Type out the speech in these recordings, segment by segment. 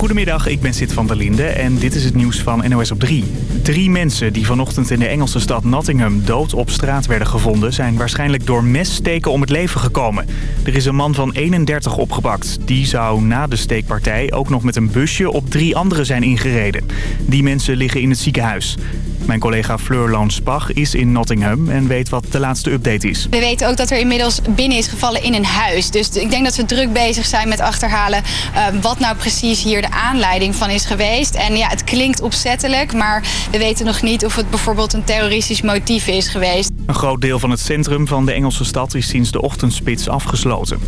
Goedemiddag, ik ben Sid van der Linde en dit is het nieuws van NOS op 3. Drie mensen die vanochtend in de Engelse stad Nottingham dood op straat werden gevonden... zijn waarschijnlijk door messteken om het leven gekomen. Er is een man van 31 opgepakt. Die zou na de steekpartij ook nog met een busje op drie anderen zijn ingereden. Die mensen liggen in het ziekenhuis. Mijn collega Fleur Loonspach is in Nottingham en weet wat de laatste update is. We weten ook dat er inmiddels binnen is gevallen in een huis. Dus ik denk dat we druk bezig zijn met achterhalen uh, wat nou precies hier de aanleiding van is geweest. En ja, het klinkt opzettelijk, maar we weten nog niet of het bijvoorbeeld een terroristisch motief is geweest. Een groot deel van het centrum van de Engelse stad is sinds de ochtendspits afgesloten.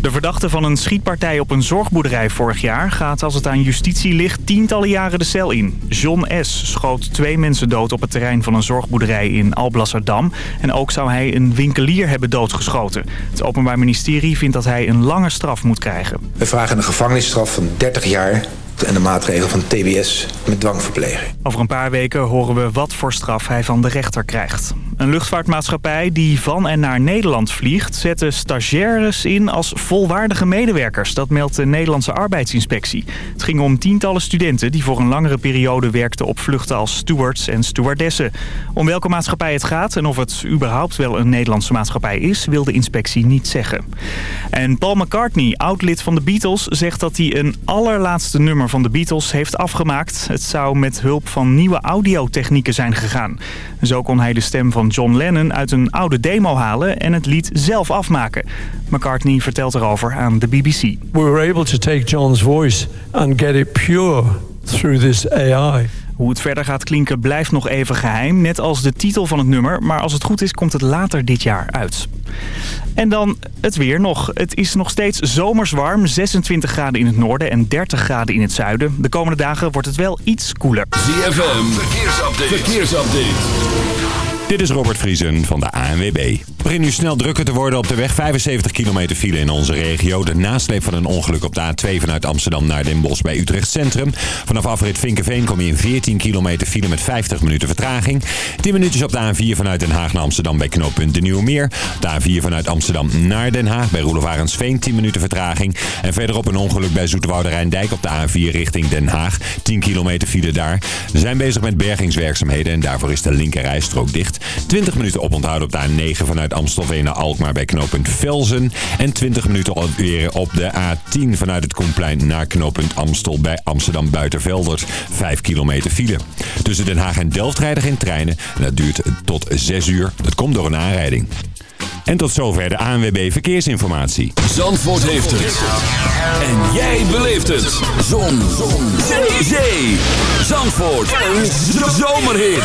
De verdachte van een schietpartij op een zorgboerderij vorig jaar gaat als het aan justitie ligt tientallen jaren de cel in. John S. schoot twee mensen dood op het terrein van een zorgboerderij in Alblasserdam. En ook zou hij een winkelier hebben doodgeschoten. Het Openbaar Ministerie vindt dat hij een lange straf moet krijgen. We vragen een gevangenisstraf van 30 jaar en de maatregel van TBS met dwangverpleging. Over een paar weken horen we wat voor straf hij van de rechter krijgt. Een luchtvaartmaatschappij die van en naar Nederland vliegt... zette stagiaires in als volwaardige medewerkers. Dat meldt de Nederlandse arbeidsinspectie. Het ging om tientallen studenten die voor een langere periode werkten... op vluchten als stewards en stewardessen. Om welke maatschappij het gaat en of het überhaupt wel een Nederlandse maatschappij is... wil de inspectie niet zeggen. En Paul McCartney, oud-lid van de Beatles... zegt dat hij een allerlaatste nummer van de Beatles heeft afgemaakt. Het zou met hulp van nieuwe audiotechnieken zijn gegaan. Zo kon hij de stem van John Lennon uit een oude demo halen en het lied zelf afmaken. McCartney vertelt erover aan de BBC. We were able to take John's voice and get it pure through this AI. Hoe het verder gaat klinken blijft nog even geheim, net als de titel van het nummer. Maar als het goed is, komt het later dit jaar uit. En dan het weer nog. Het is nog steeds zomers warm. 26 graden in het noorden en 30 graden in het zuiden. De komende dagen wordt het wel iets koeler. ZFM, verkeersupdate. verkeersupdate. Dit is Robert Vriesen van de ANWB. Het begint nu snel drukker te worden op de weg. 75 kilometer file in onze regio. De nasleep van een ongeluk op de A2 vanuit Amsterdam naar Den Bosch bij Utrecht Centrum. Vanaf afrit Vinkenveen kom je in 14 kilometer file met 50 minuten vertraging. 10 minuutjes op de A4 vanuit Den Haag naar Amsterdam bij knooppunt De Nieuwe Meer. De A4 vanuit Amsterdam naar Den Haag bij Roelof Arendsveen 10 minuten vertraging. En verderop een ongeluk bij Zoeterwoude Rijndijk op de A4 richting Den Haag. 10 kilometer file daar. We zijn bezig met bergingswerkzaamheden en daarvoor is de linkerrijstrook dicht. 20 minuten oponthoud op de A9 vanuit Amstelveen naar Alkmaar bij knooppunt Velzen. En 20 minuten weer op de A10 vanuit het Koenplein naar knooppunt Amstel bij Amsterdam Buitenveldert. 5 kilometer file. Tussen Den Haag en Delft rijden geen treinen. En dat duurt tot 6 uur. Dat komt door een aanrijding. En tot zover de ANWB Verkeersinformatie. Zandvoort heeft het. En jij beleeft het. Zon. Zon. Zee. Zandvoort. Een zomerhit.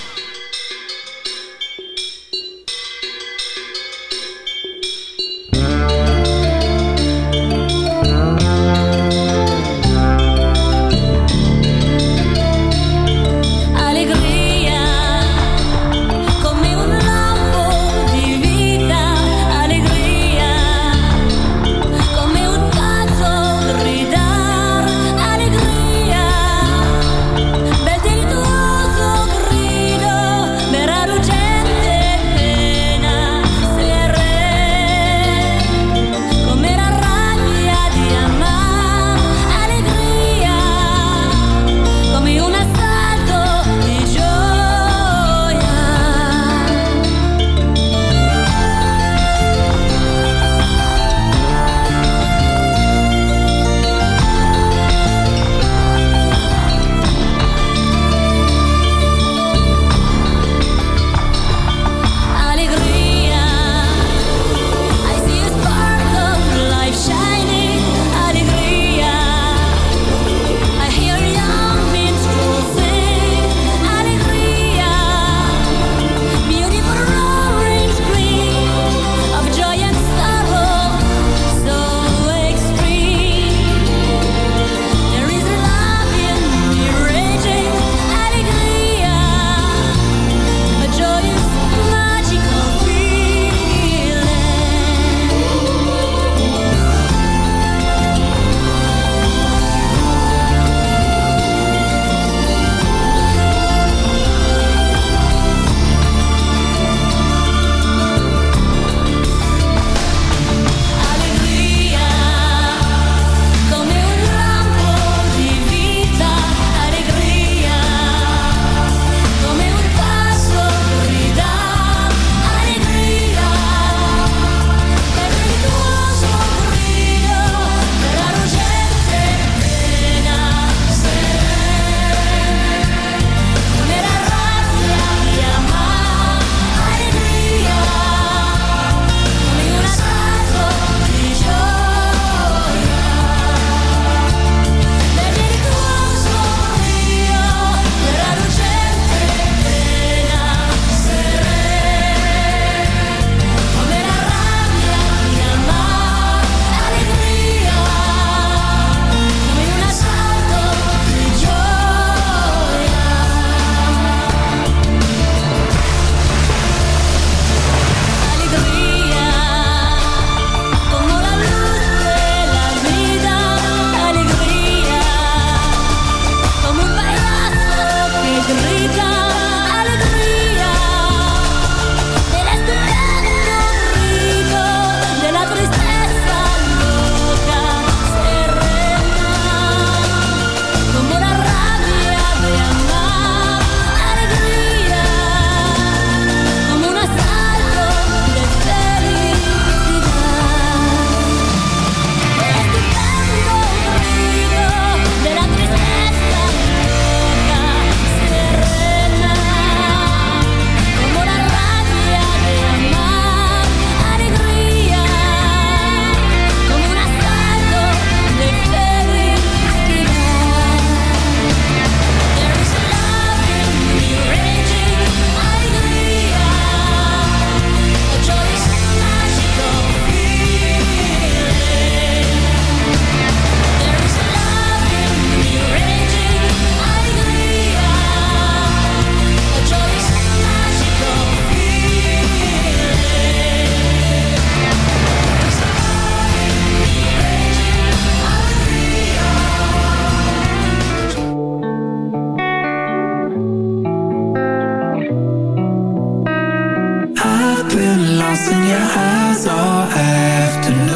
lost in your eyes all afternoon.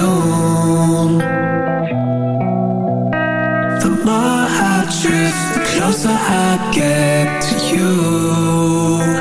The more I drift, the closer I get to you.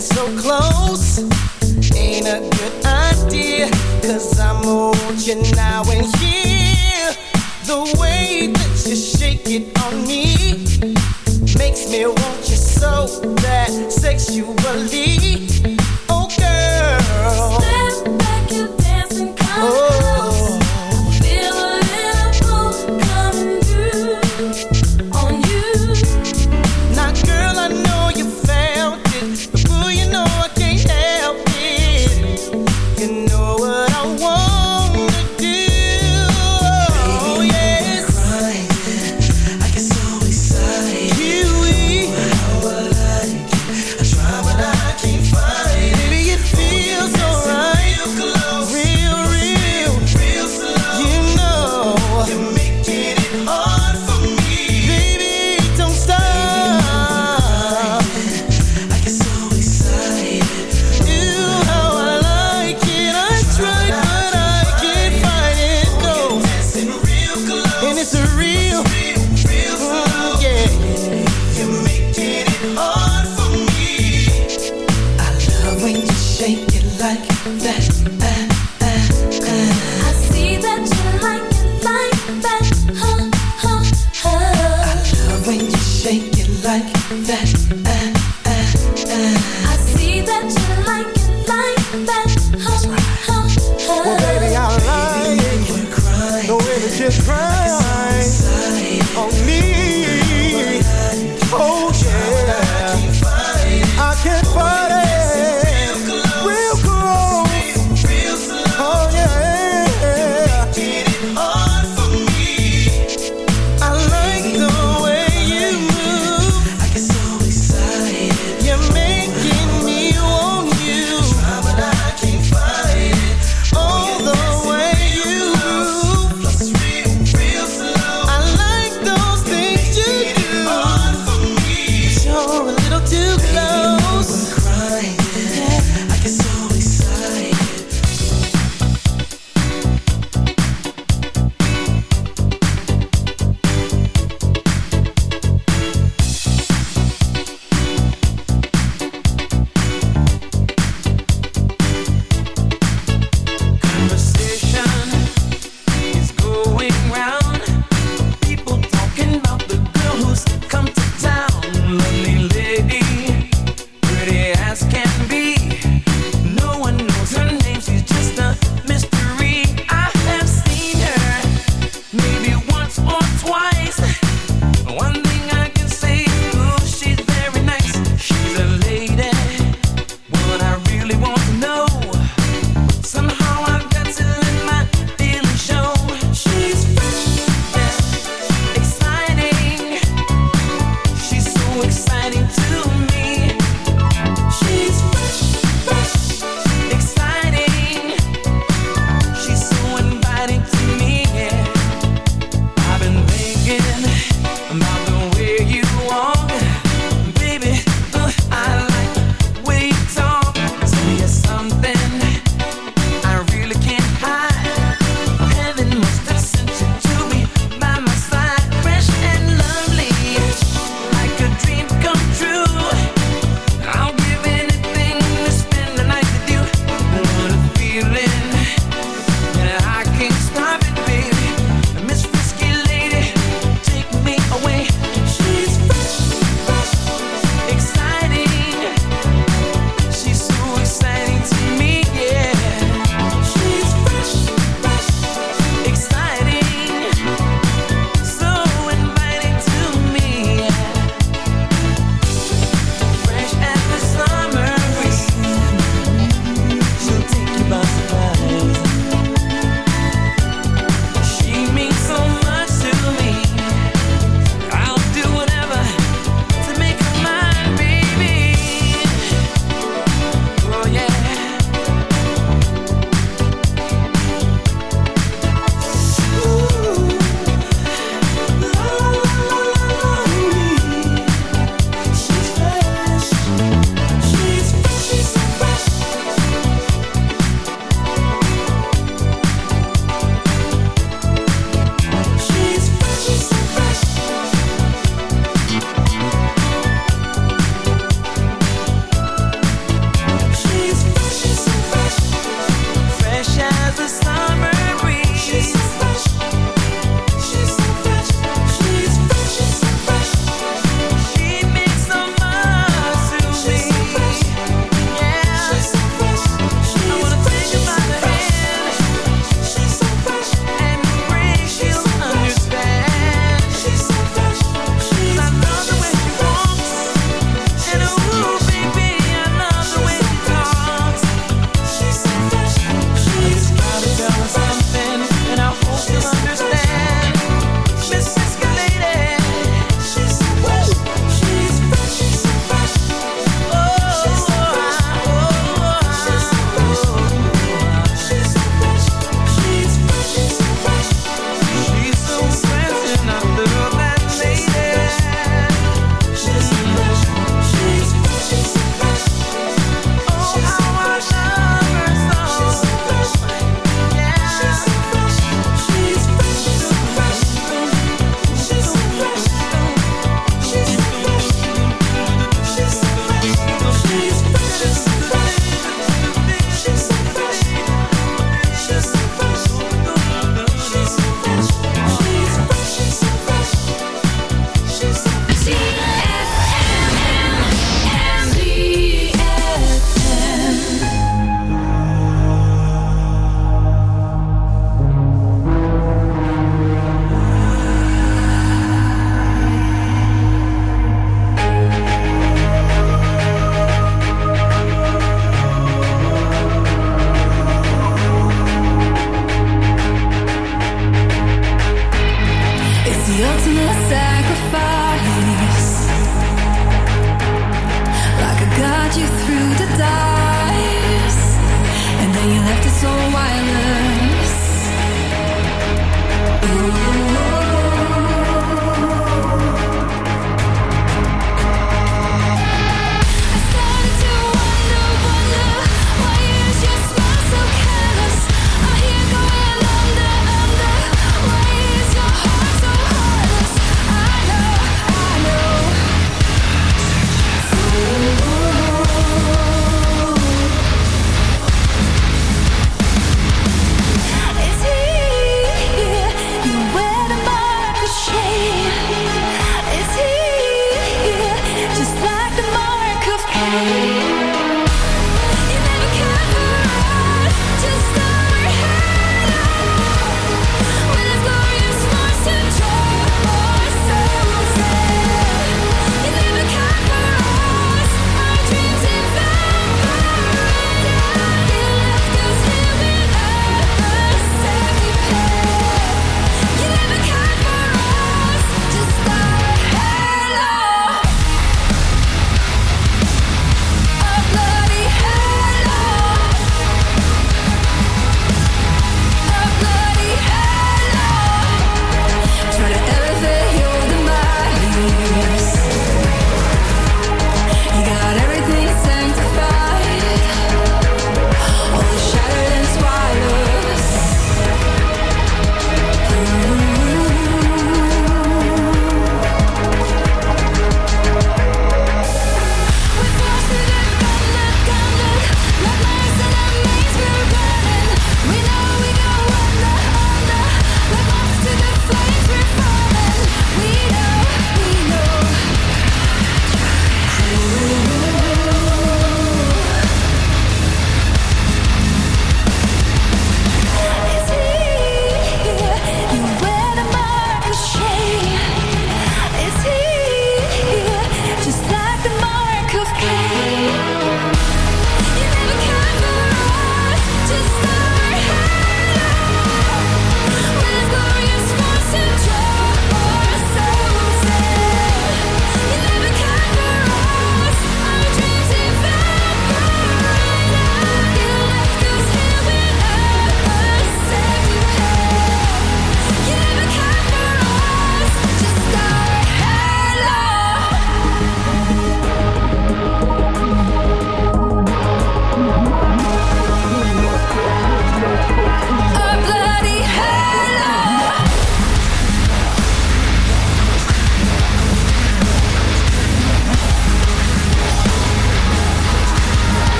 so close. Ain't a good I'm you now and here. The way that you shake it on me makes me want you so bad sexually.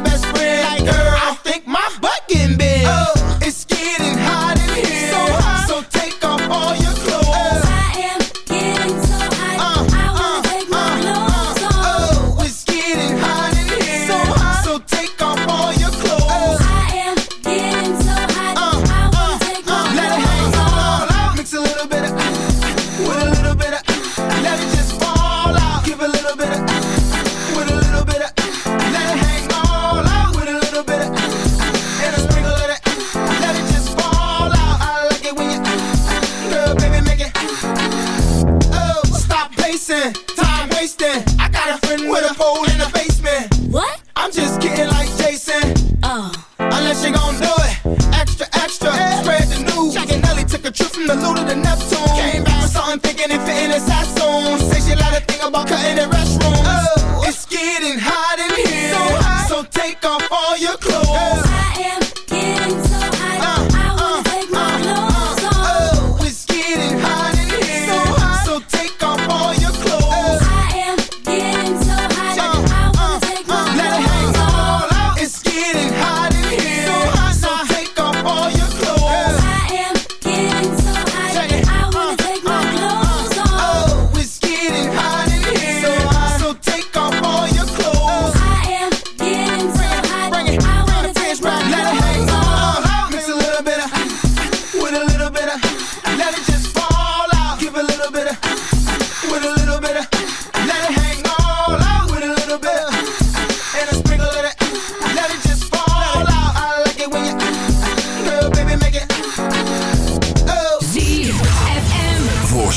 Best friend, like, girl,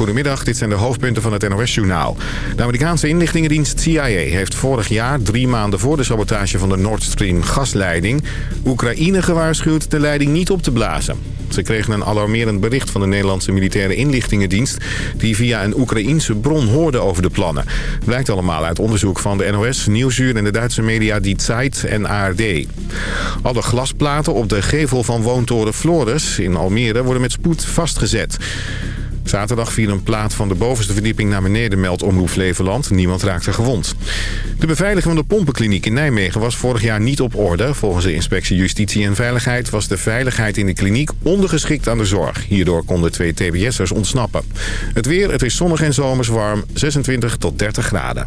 Goedemiddag, dit zijn de hoofdpunten van het NOS-journaal. De Amerikaanse inlichtingendienst CIA heeft vorig jaar, drie maanden voor de sabotage van de Nord Stream gasleiding, Oekraïne gewaarschuwd de leiding niet op te blazen. Ze kregen een alarmerend bericht van de Nederlandse militaire inlichtingendienst... die via een Oekraïense bron hoorde over de plannen. Blijkt allemaal uit onderzoek van de NOS, Nieuwsuur en de Duitse media Die Zeit en ARD. Alle glasplaten op de gevel van woontoren Flores in Almere worden met spoed vastgezet. Zaterdag viel een plaat van de bovenste verdieping naar beneden, meldt Omroep Flevoland. Niemand raakte gewond. De beveiliging van de pompenkliniek in Nijmegen was vorig jaar niet op orde. Volgens de inspectie Justitie en Veiligheid was de veiligheid in de kliniek ondergeschikt aan de zorg. Hierdoor konden twee TBS'ers ontsnappen. Het weer, het is zonnig en zomers warm, 26 tot 30 graden.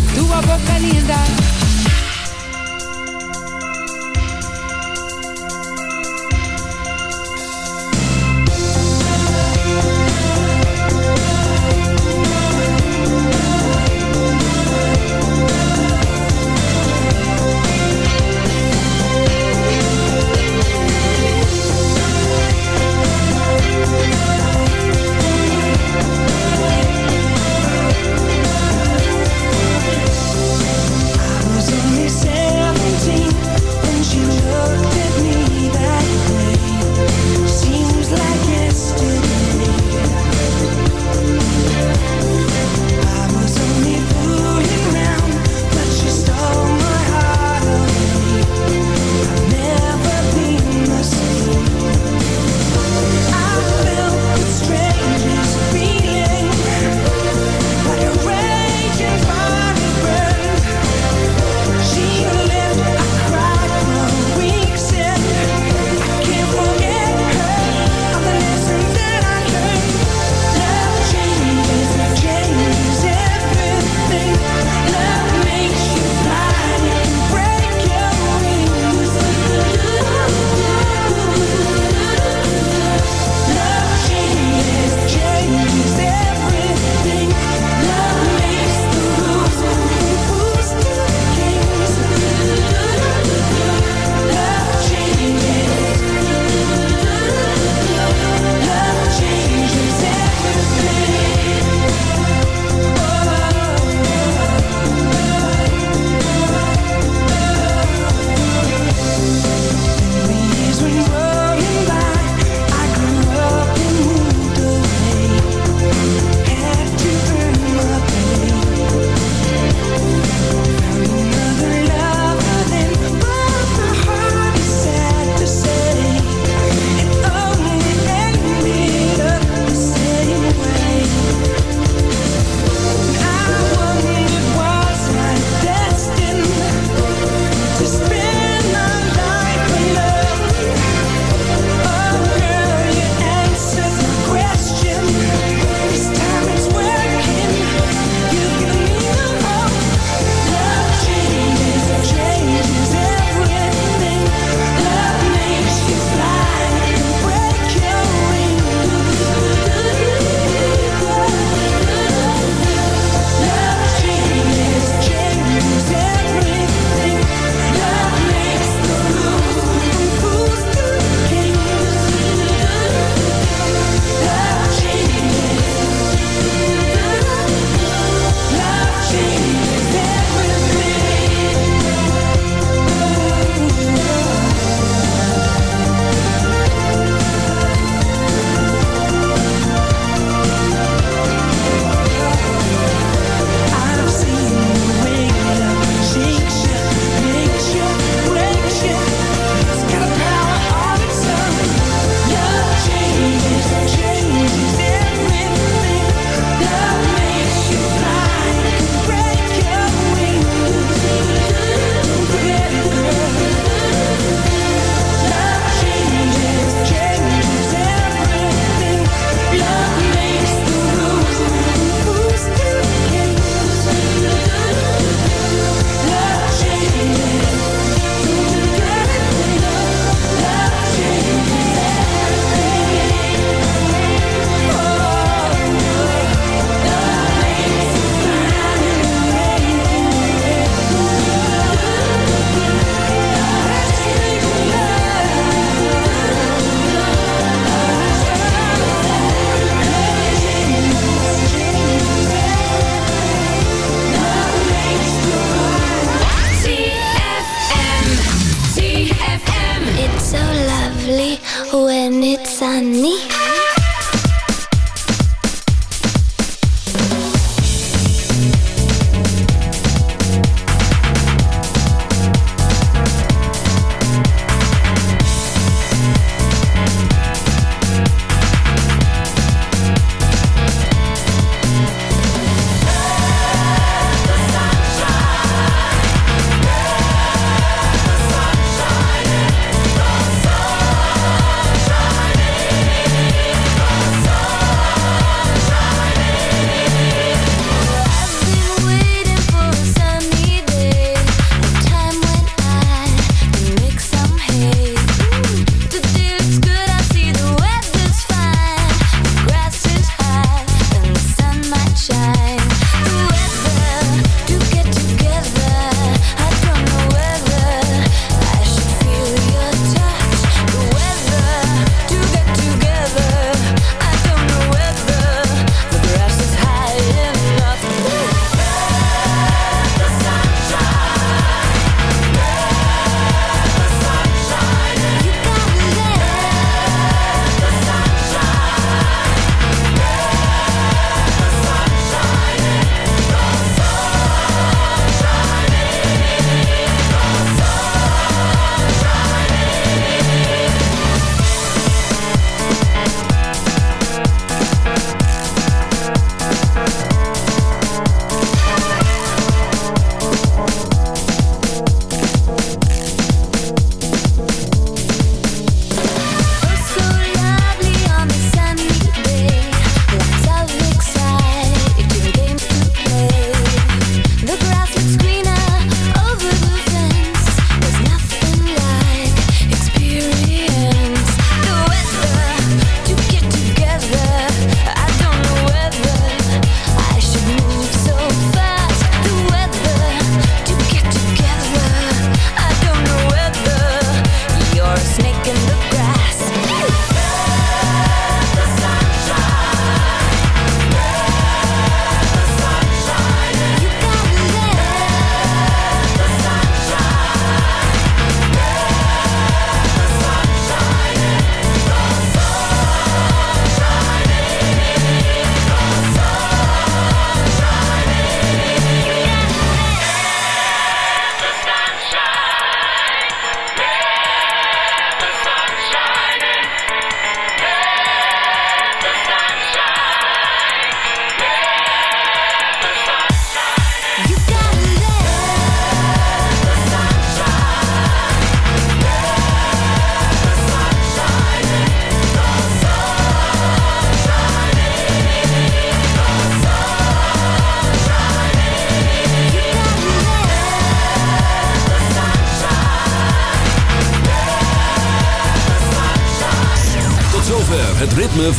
I